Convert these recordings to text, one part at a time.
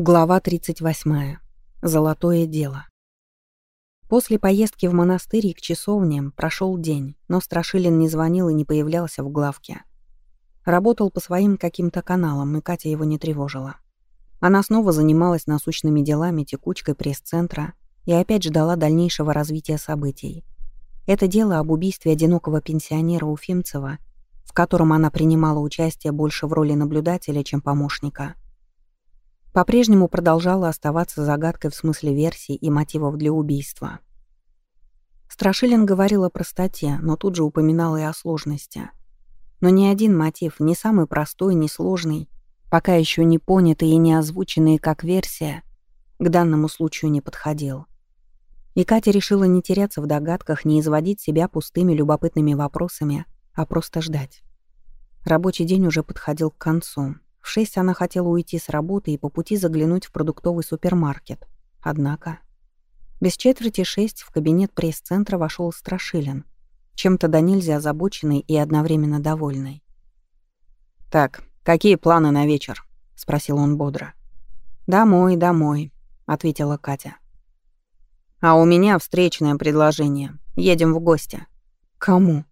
Глава 38. Золотое дело. После поездки в монастырь и к часовням прошел день, но Страшилин не звонил и не появлялся в главке. Работал по своим каким-то каналам, и Катя его не тревожила. Она снова занималась насущными делами, текучкой пресс-центра и опять ждала дальнейшего развития событий. Это дело об убийстве одинокого пенсионера Уфимцева, в котором она принимала участие больше в роли наблюдателя, чем помощника — по-прежнему продолжала оставаться загадкой в смысле версий и мотивов для убийства. Страшилин говорил о простоте, но тут же упоминал и о сложности. Но ни один мотив, ни самый простой, ни сложный, пока еще не понятый и не озвученный как версия, к данному случаю не подходил. И Катя решила не теряться в догадках, не изводить себя пустыми любопытными вопросами, а просто ждать. Рабочий день уже подходил к концу. В шесть она хотела уйти с работы и по пути заглянуть в продуктовый супермаркет. Однако... Без четверти шесть в кабинет пресс-центра вошел Страшилин, чем-то до нельзя озабоченный и одновременно довольный. «Так, какие планы на вечер?» — спросил он бодро. «Домой, домой», — ответила Катя. «А у меня встречное предложение. Едем в гости». «Кому?»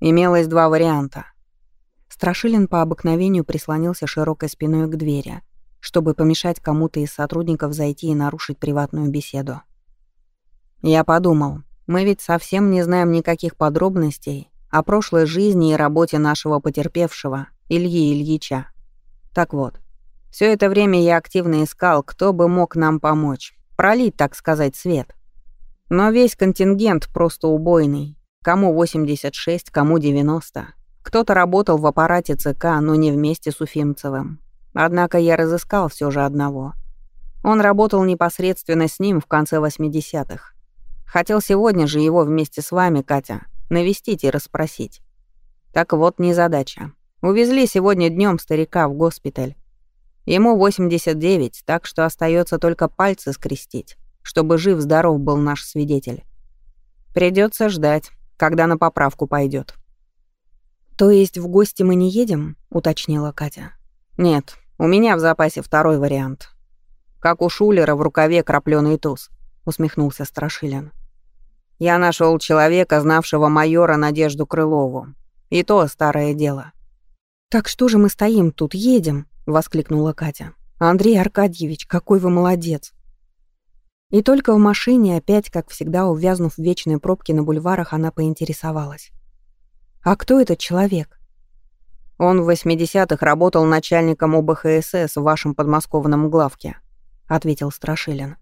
Имелось два варианта. Страшилин по обыкновению прислонился широкой спиной к двери, чтобы помешать кому-то из сотрудников зайти и нарушить приватную беседу. «Я подумал, мы ведь совсем не знаем никаких подробностей о прошлой жизни и работе нашего потерпевшего, Ильи Ильича. Так вот, все это время я активно искал, кто бы мог нам помочь, пролить, так сказать, свет. Но весь контингент просто убойный. Кому 86, кому 90. Кто-то работал в аппарате ЦК, но не вместе с Уфимцевым. Однако я разыскал все же одного. Он работал непосредственно с ним в конце 80-х. Хотел сегодня же его вместе с вами, Катя, навестить и расспросить. Так вот, незадача. Увезли сегодня днем старика в госпиталь. Ему 89, так что остается только пальцы скрестить, чтобы жив-здоров был наш свидетель. Придется ждать, когда на поправку пойдет. «То есть в гости мы не едем?» — уточнила Катя. «Нет, у меня в запасе второй вариант. Как у Шулера в рукаве краплёный туз», — усмехнулся Страшилин. «Я нашел человека, знавшего майора Надежду Крылову. И то старое дело». «Так что же мы стоим тут, едем?» — воскликнула Катя. «Андрей Аркадьевич, какой вы молодец!» И только в машине, опять, как всегда, увязнув в вечной пробке на бульварах, она поинтересовалась. «А кто этот человек?» «Он в 80-х работал начальником УБХСС в вашем подмосковном главке», — ответил Страшилин.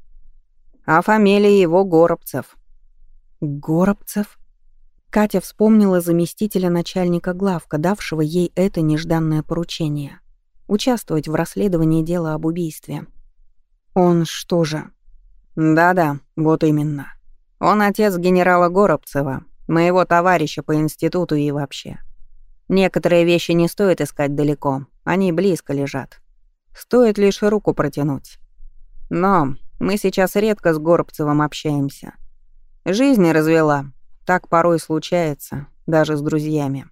«А фамилия его Горобцев». «Горобцев?» Катя вспомнила заместителя начальника главка, давшего ей это нежданное поручение — участвовать в расследовании дела об убийстве. «Он что же?» «Да-да, вот именно. Он отец генерала Горобцева, Моего товарища по институту и вообще. Некоторые вещи не стоит искать далеко, они близко лежат. Стоит лишь руку протянуть. Но мы сейчас редко с Горобцевым общаемся. Жизнь развела. Так порой случается, даже с друзьями.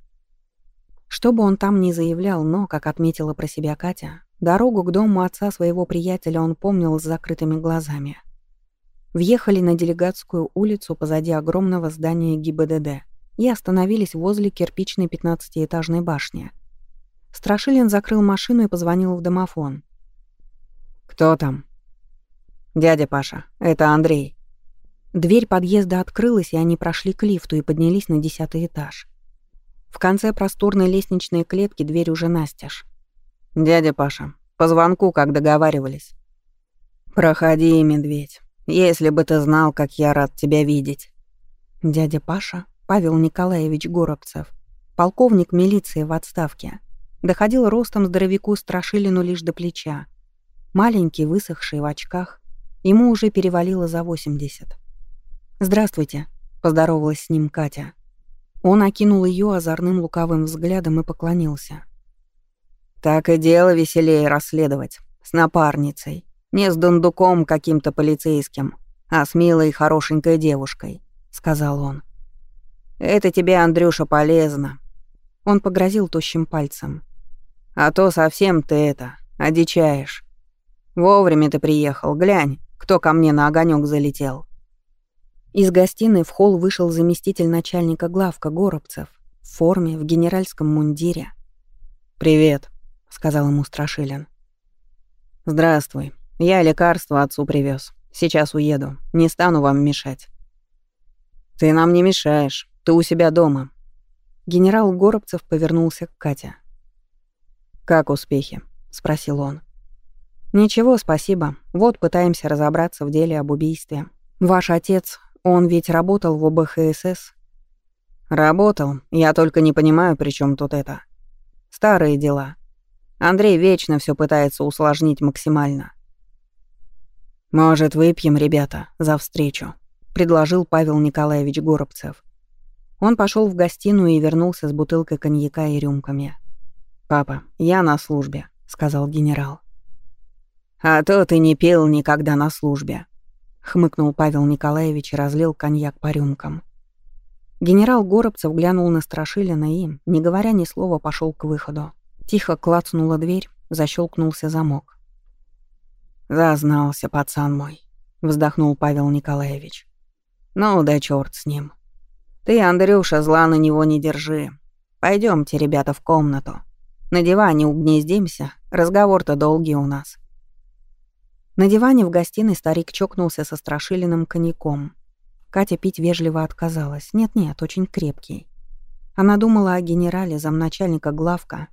Что бы он там ни заявлял, но, как отметила про себя Катя, дорогу к дому отца своего приятеля он помнил с закрытыми глазами. Въехали на делегатскую улицу позади огромного здания ГИБДД и остановились возле кирпичной 15-этажной башни. Страшилин закрыл машину и позвонил в домофон. «Кто там?» «Дядя Паша, это Андрей». Дверь подъезда открылась, и они прошли к лифту и поднялись на десятый этаж. В конце просторной лестничной клетки дверь уже настежь. «Дядя Паша, по звонку, как договаривались». «Проходи, медведь». Если бы ты знал, как я рад тебя видеть. Дядя Паша, Павел Николаевич Горобцев, полковник милиции в отставке, доходил ростом здоровяку Страшилину лишь до плеча. Маленький, высохший в очках, ему уже перевалило за 80. «Здравствуйте», — поздоровалась с ним Катя. Он окинул ее озорным лукавым взглядом и поклонился. «Так и дело веселее расследовать. С напарницей. Не с дундуком каким-то полицейским, а с милой хорошенькой девушкой», — сказал он. «Это тебе, Андрюша, полезно». Он погрозил тощим пальцем. «А то совсем ты это, одичаешь. Вовремя ты приехал, глянь, кто ко мне на огонек залетел». Из гостиной в холл вышел заместитель начальника главка Горобцев в форме, в генеральском мундире. «Привет», — сказал ему Страшилин. «Здравствуй. Я лекарство отцу привез. Сейчас уеду. Не стану вам мешать». «Ты нам не мешаешь. Ты у себя дома». Генерал Горобцев повернулся к Кате. «Как успехи?» — спросил он. «Ничего, спасибо. Вот пытаемся разобраться в деле об убийстве. Ваш отец, он ведь работал в ОБХСС?» «Работал. Я только не понимаю, при чем тут это. Старые дела. Андрей вечно все пытается усложнить максимально. «Может, выпьем, ребята, за встречу», — предложил Павел Николаевич Горобцев. Он пошел в гостиную и вернулся с бутылкой коньяка и рюмками. «Папа, я на службе», — сказал генерал. «А то ты не пил никогда на службе», — хмыкнул Павел Николаевич и разлил коньяк по рюмкам. Генерал Горобцев глянул на Страшилина и, не говоря ни слова, пошел к выходу. Тихо клацнула дверь, защелкнулся замок. «Зазнался, пацан мой», — вздохнул Павел Николаевич. «Ну да чёрт с ним. Ты, Андрюша, зла на него не держи. Пойдемте, ребята, в комнату. На диване угнездимся, разговор-то долгий у нас». На диване в гостиной старик чокнулся со страшилиным коньяком. Катя пить вежливо отказалась. Нет-нет, очень крепкий. Она думала о генерале, замначальника главка,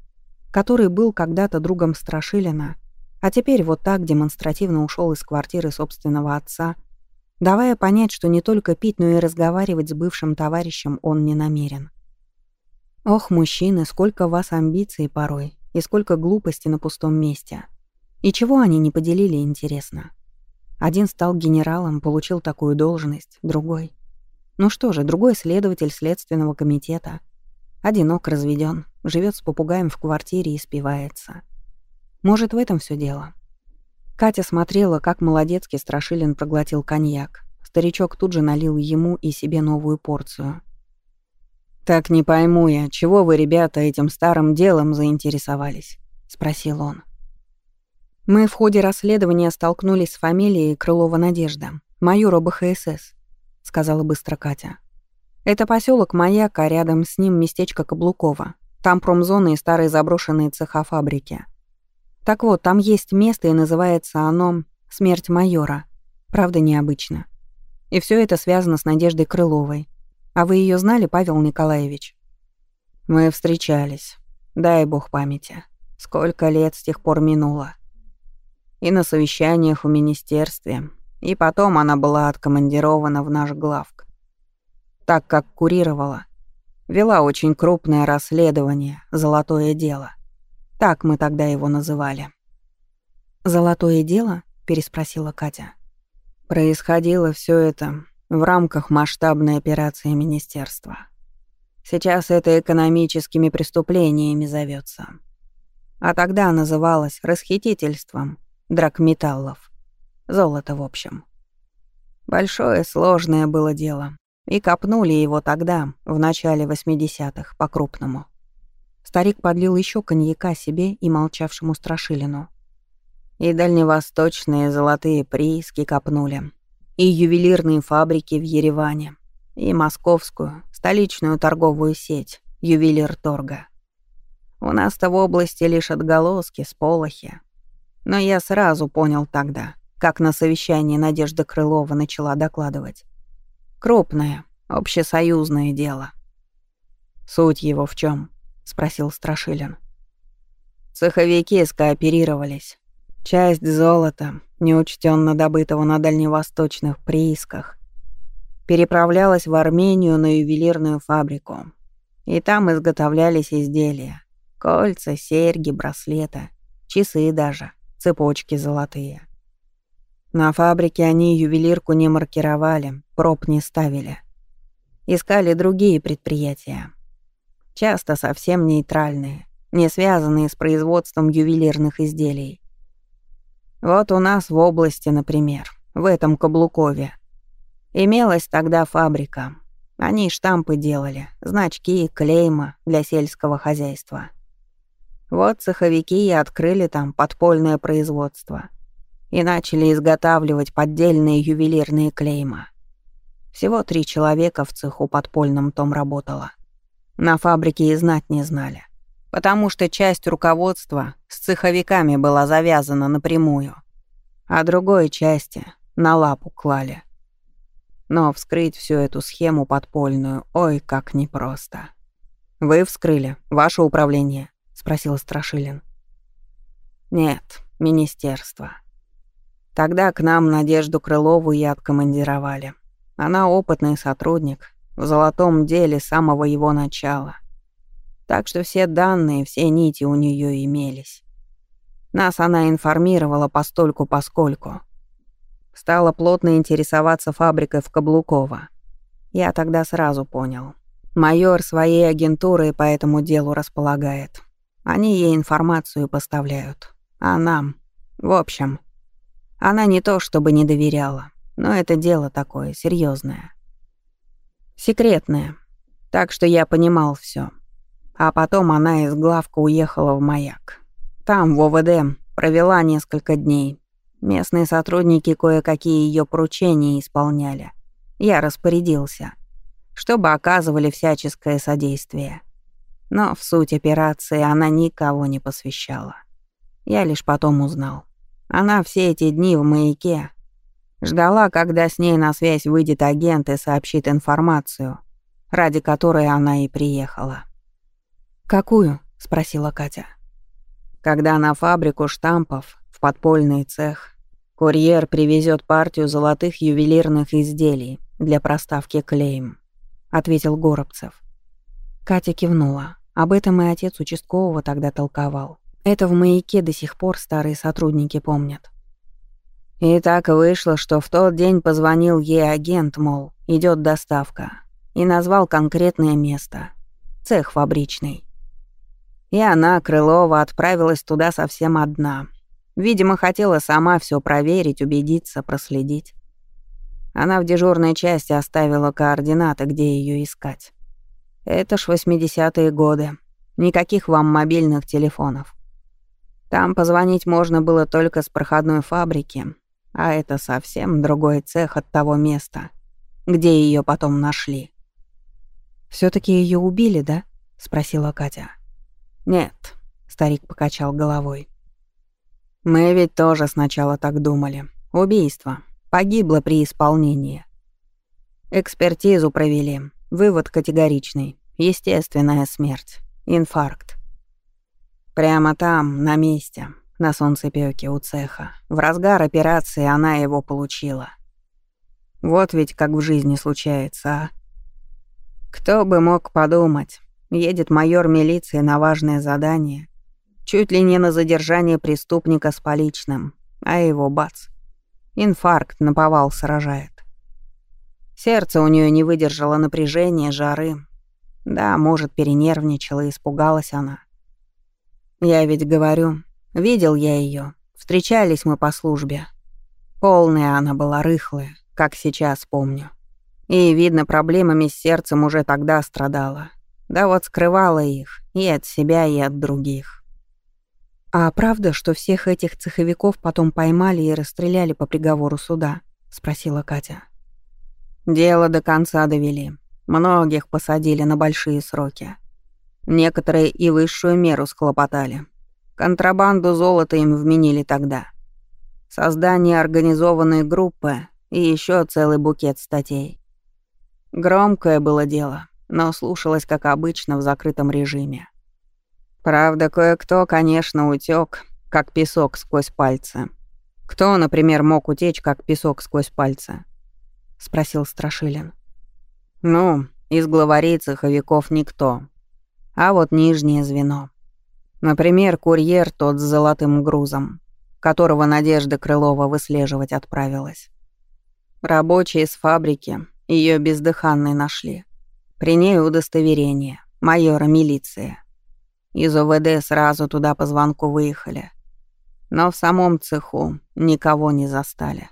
который был когда-то другом Страшилина, а теперь вот так демонстративно ушел из квартиры собственного отца, давая понять, что не только пить, но и разговаривать с бывшим товарищем он не намерен. Ох, мужчины, сколько вас амбиций порой, и сколько глупости на пустом месте. И чего они не поделили, интересно. Один стал генералом, получил такую должность, другой. Ну что же, другой следователь Следственного комитета — Одинок, разведен, живет с попугаем в квартире и спивается. Может, в этом все дело. Катя смотрела, как молодецкий Страшилин проглотил коньяк. Старичок тут же налил ему и себе новую порцию. «Так не пойму я, чего вы, ребята, этим старым делом заинтересовались?» — спросил он. «Мы в ходе расследования столкнулись с фамилией Крылова Надежда, майора БХСС», — сказала быстро Катя. Это поселок Маяк, а рядом с ним местечко Каблукова. Там промзоны и старые заброшенные цеха фабрики. Так вот, там есть место, и называется оно «Смерть майора». Правда, необычно. И все это связано с Надеждой Крыловой. А вы ее знали, Павел Николаевич? Мы встречались. Дай бог памяти. Сколько лет с тех пор минуло. И на совещаниях в министерстве. И потом она была откомандирована в наш главк так как курировала. Вела очень крупное расследование «Золотое дело». Так мы тогда его называли. «Золотое дело?» — переспросила Катя. Происходило все это в рамках масштабной операции министерства. Сейчас это экономическими преступлениями зовется. А тогда называлось расхитительством драгметаллов. Золото, в общем. Большое сложное было дело, и копнули его тогда, в начале 80-х, по-крупному. Старик подлил еще коньяка себе и молчавшему Страшилину. И дальневосточные золотые прииски копнули. И ювелирные фабрики в Ереване. И московскую, столичную торговую сеть, ювелир торга. У нас-то в области лишь отголоски, сполохи. Но я сразу понял тогда, как на совещании Надежда Крылова начала докладывать. Крупное, общесоюзное дело. Суть его в чем? Спросил Страшилин. Цеховики скооперировались. Часть золота, неучтенно добытого на дальневосточных приисках, переправлялась в Армению на ювелирную фабрику. И там изготовлялись изделия. Кольца, серьги, браслеты, часы даже, цепочки золотые. На фабрике они ювелирку не маркировали, проб не ставили. Искали другие предприятия. Часто совсем нейтральные, не связанные с производством ювелирных изделий. Вот у нас в области, например, в этом Каблукове. Имелась тогда фабрика. Они штампы делали, значки, клейма для сельского хозяйства. Вот цеховики и открыли там подпольное производство — и начали изготавливать поддельные ювелирные клейма. Всего три человека в цеху подпольном том работало. На фабрике и знать не знали, потому что часть руководства с цеховиками была завязана напрямую, а другой части на лапу клали. Но вскрыть всю эту схему подпольную, ой, как непросто. «Вы вскрыли? Ваше управление?» — спросил Страшилин. «Нет, министерство. Тогда к нам Надежду Крылову и откомандировали. Она опытный сотрудник, в золотом деле самого его начала. Так что все данные, все нити у нее имелись. Нас она информировала постольку-поскольку. Стала плотно интересоваться фабрикой в Каблуково. Я тогда сразу понял. Майор своей агентурой по этому делу располагает. Они ей информацию поставляют. А нам... В общем, она не то чтобы не доверяла, но это дело такое, серьезное, Секретное. Так что я понимал все. А потом она из главка уехала в маяк. Там, в ОВД, провела несколько дней. Местные сотрудники кое-какие ее поручения исполняли. Я распорядился, чтобы оказывали всяческое содействие. Но в суть операции она никого не посвящала. Я лишь потом узнал. Она все эти дни в маяке ждала, когда с ней на связь выйдет агент и сообщит информацию, ради которой она и приехала. «Какую?» — спросила Катя. «Когда на фабрику штампов, в подпольный цех, курьер привезет партию золотых ювелирных изделий для проставки клеем», — ответил Горобцев. Катя кивнула. Об этом и отец участкового тогда толковал. Это в маяке до сих пор старые сотрудники помнят. И так вышло, что в тот день позвонил ей агент, мол, идет доставка, и назвал конкретное место — цех фабричный. И она, Крылова, отправилась туда совсем одна. Видимо, хотела сама все проверить, убедиться, проследить. Она в дежурной части оставила координаты, где ее искать. Это ж 80-е годы. Никаких вам мобильных телефонов. Там позвонить можно было только с проходной фабрики, а это совсем другой цех от того места, где ее потом нашли. все таки ее убили, да?» — спросила Катя. «Нет», — старик покачал головой. «Мы ведь тоже сначала так думали. Убийство. Погибло при исполнении. Экспертизу провели. Вывод категоричный. Естественная смерть. Инфаркт. Прямо там, на месте, на солнцепёке у цеха. В разгар операции она его получила. Вот ведь как в жизни случается, а? Кто бы мог подумать, едет майор милиции на важное задание, чуть ли не на задержание преступника с поличным, а его бац. Инфаркт наповал сражает. Сердце у нее не выдержало напряжения, жары. Да, может, перенервничала, испугалась она. Я ведь говорю, видел я ее, встречались мы по службе. Полная она была рыхлая, как сейчас помню. И, видно, проблемами с сердцем уже тогда страдала. Да вот скрывала их и от себя, и от других. «А правда, что всех этих цеховиков потом поймали и расстреляли по приговору суда?» — спросила Катя. «Дело до конца довели. Многих посадили на большие сроки. Некоторые и высшую меру схлопотали. Контрабанду золота им вменили тогда. Создание организованной группы и еще целый букет статей. Громкое было дело, но слушалось, как обычно, в закрытом режиме. Правда, кое-кто, конечно, утек, как песок сквозь пальцы. Кто, например, мог утечь, как песок сквозь пальцы? Спросил Страшилин. Ну, из главарей цеховиков никто, а вот нижнее звено. Например, курьер тот с золотым грузом, которого Надежда Крылова выслеживать отправилась. Рабочие с фабрики ее бездыханной нашли. При ней удостоверение, майора милиции. Из ОВД сразу туда по звонку выехали. Но в самом цеху никого не застали.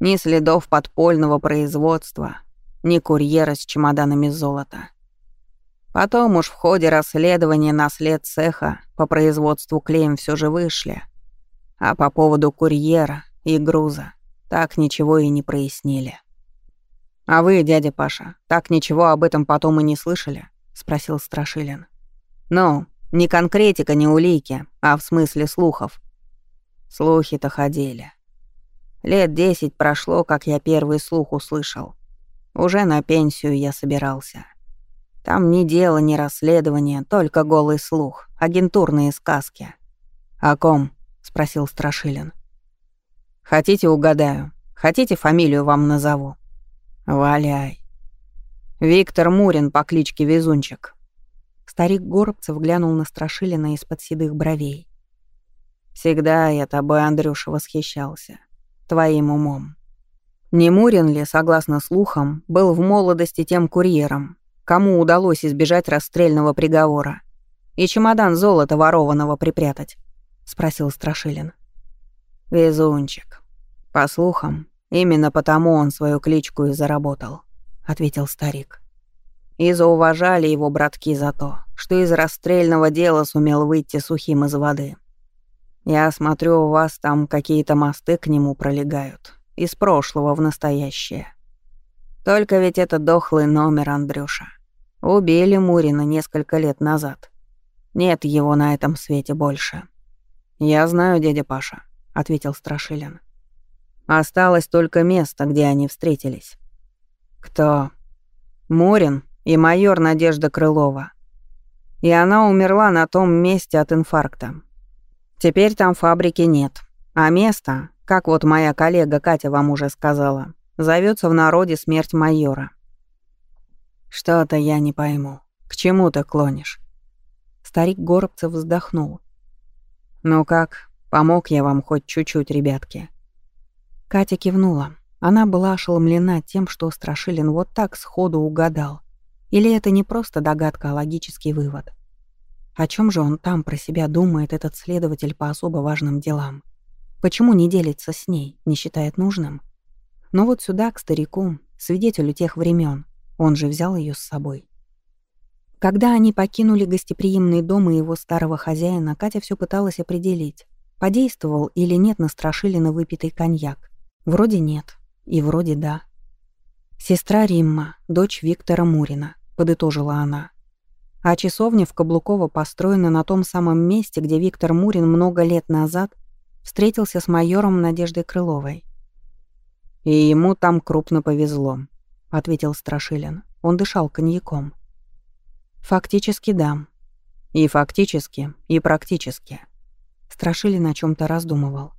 Ни следов подпольного производства, ни курьера с чемоданами золота. Потом уж в ходе расследования на след цеха по производству клеем все же вышли. А по поводу курьера и груза. Так ничего и не прояснили. «А вы, дядя Паша, так ничего об этом потом и не слышали?» — спросил Страшилин. «Ну, не конкретика, не улики, а в смысле слухов». Слухи-то ходили. Лет десять прошло, как я первый слух услышал. Уже на пенсию я собирался. Там ни дело, ни расследование, только голый слух, агентурные сказки. «О ком?» — спросил Страшилин. «Хотите, угадаю. Хотите, фамилию вам назову?» «Валяй». «Виктор Мурин по кличке Везунчик». Старик Горобцев глянул на Страшилина из-под седых бровей. «Всегда я тобой, Андрюша, восхищался. Твоим умом. Не Мурин ли, согласно слухам, был в молодости тем курьером, кому удалось избежать расстрельного приговора и чемодан золота ворованного припрятать?» — спросил Страшилин. «Везунчик. По слухам, именно потому он свою кличку и заработал», — ответил старик. «И зауважали его братки за то, что из расстрельного дела сумел выйти сухим из воды. Я смотрю, у вас там какие-то мосты к нему пролегают, из прошлого в настоящее. Только ведь это дохлый номер, Андрюша. Убили Мурина несколько лет назад. Нет его на этом свете больше. Я знаю, дядя Паша, ответил Страшилин. Осталось только место, где они встретились. Кто? Мурин и майор Надежда Крылова. И она умерла на том месте от инфаркта. Теперь там фабрики нет. А место, как вот моя коллега Катя вам уже сказала, зовется в народе смерть майора. Что-то я не пойму. К чему ты клонишь? Старик Горобцев вздохнул. Ну как, помог я вам хоть чуть-чуть, ребятки? Катя кивнула. Она была ошеломлена тем, что Страшилин вот так сходу угадал. Или это не просто догадка, а логический вывод. О чем же он там про себя думает, этот следователь по особо важным делам? Почему не делится с ней, не считает нужным? Но вот сюда, к старику, свидетелю тех времен, он же взял ее с собой. Когда они покинули гостеприимный дом и его старого хозяина, Катя все пыталась определить, подействовал или нет на Страшилина выпитый коньяк. Вроде нет, и вроде да. «Сестра Римма, дочь Виктора Мурина», — подытожила она. А часовня в Каблуково построена на том самом месте, где Виктор Мурин много лет назад встретился с майором Надеждой Крыловой. «И ему там крупно повезло», — ответил Страшилин. Он дышал коньяком. «Фактически да. И фактически, и практически». Страшилин о чем то раздумывал.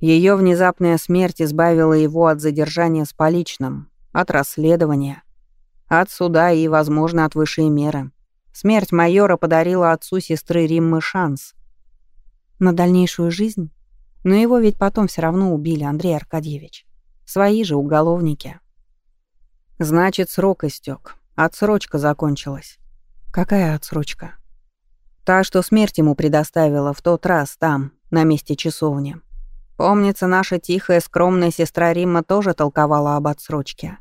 Ее внезапная смерть избавила его от задержания с поличным, от расследования — от суда и, возможно, от высшей меры. Смерть майора подарила отцу сестры Риммы шанс. На дальнейшую жизнь? Но его ведь потом все равно убили, Андрей Аркадьевич. Свои же уголовники. Значит, срок истек. Отсрочка закончилась. Какая отсрочка? Та, что смерть ему предоставила в тот раз там, на месте часовни. Помнится, наша тихая, скромная сестра Римма тоже толковала об отсрочке.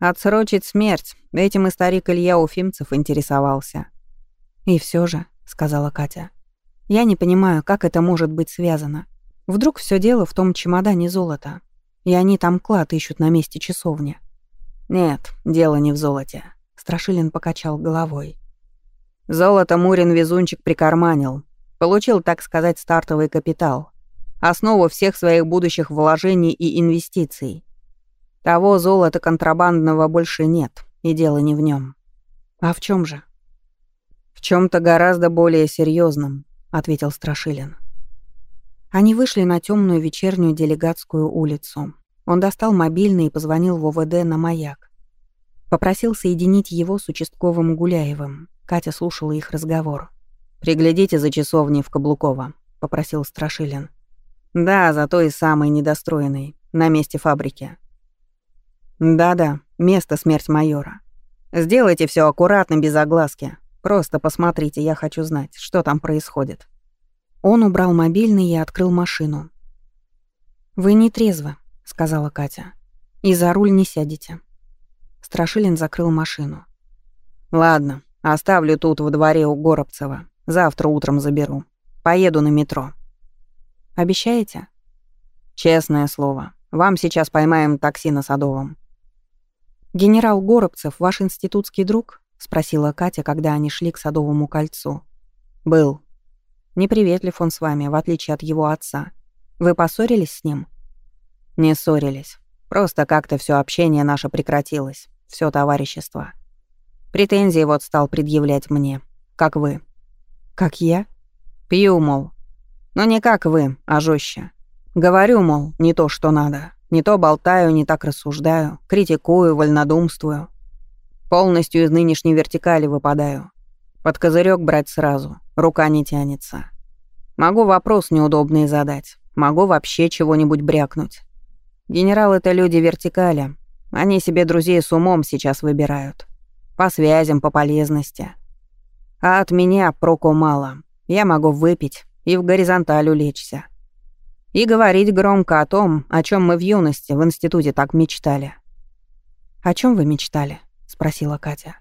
Отсрочить смерть. Этим и старик Илья Уфимцев интересовался. «И все же», — сказала Катя, — «я не понимаю, как это может быть связано. Вдруг все дело в том чемодане золота, и они там клад ищут на месте часовни». «Нет, дело не в золоте», — Страшилин покачал головой. «Золото Мурин везунчик прикарманил. Получил, так сказать, стартовый капитал. Основу всех своих будущих вложений и инвестиций. Того золота контрабандного больше нет, и дело не в нем. А в чем же? В чем-то гораздо более серьезном, ответил Страшилин. Они вышли на темную вечернюю делегатскую улицу. Он достал мобильный и позвонил в ОВД на маяк. Попросил соединить его с участковым Гуляевым. Катя слушала их разговор. «Приглядите за часовней в Каблуково», — попросил Страшилин. «Да, за той самой недостроенной, на месте фабрики. Да-да, место смерть майора. Сделайте все аккуратно, без огласки. Просто посмотрите, я хочу знать, что там происходит. Он убрал мобильный и открыл машину. «Вы не трезвы», — сказала Катя. «И за руль не сядете». Страшилин закрыл машину. «Ладно, оставлю тут во дворе у Горобцева. Завтра утром заберу. Поеду на метро». «Обещаете?» Честное слово. Вам сейчас поймаем такси на Садовом. «Генерал Горобцев, ваш институтский друг?» — спросила Катя, когда они шли к Садовому кольцу. «Был». «Неприветлив он с вами, в отличие от его отца. Вы поссорились с ним?» «Не ссорились. Просто как-то все общение наше прекратилось. все товарищество. Претензии вот стал предъявлять мне. Как вы». «Как я?» «Пью, мол. Но не как вы, а жестче. Говорю, мол, не то, что надо. Не то болтаю, не так рассуждаю, критикую, вольнодумствую. Полностью из нынешней вертикали выпадаю. Под козырек брать сразу, рука не тянется. Могу вопрос неудобный задать, могу вообще чего-нибудь брякнуть. Генералы — это люди вертикали. Они себе друзей с умом сейчас выбирают. По связям, по полезности. А от меня проку мало. Я могу выпить и в горизонталь улечься. И говорить громко о том, о чем мы в юности в институте так мечтали. «О чем вы мечтали?» — спросила Катя.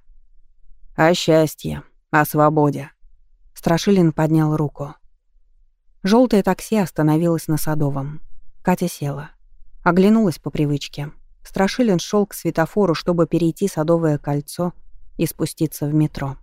«О счастье, о свободе». Страшилин поднял руку. Желтое такси остановилось на Садовом. Катя села. Оглянулась по привычке. Страшилин шел к светофору, чтобы перейти Садовое кольцо и спуститься в метро.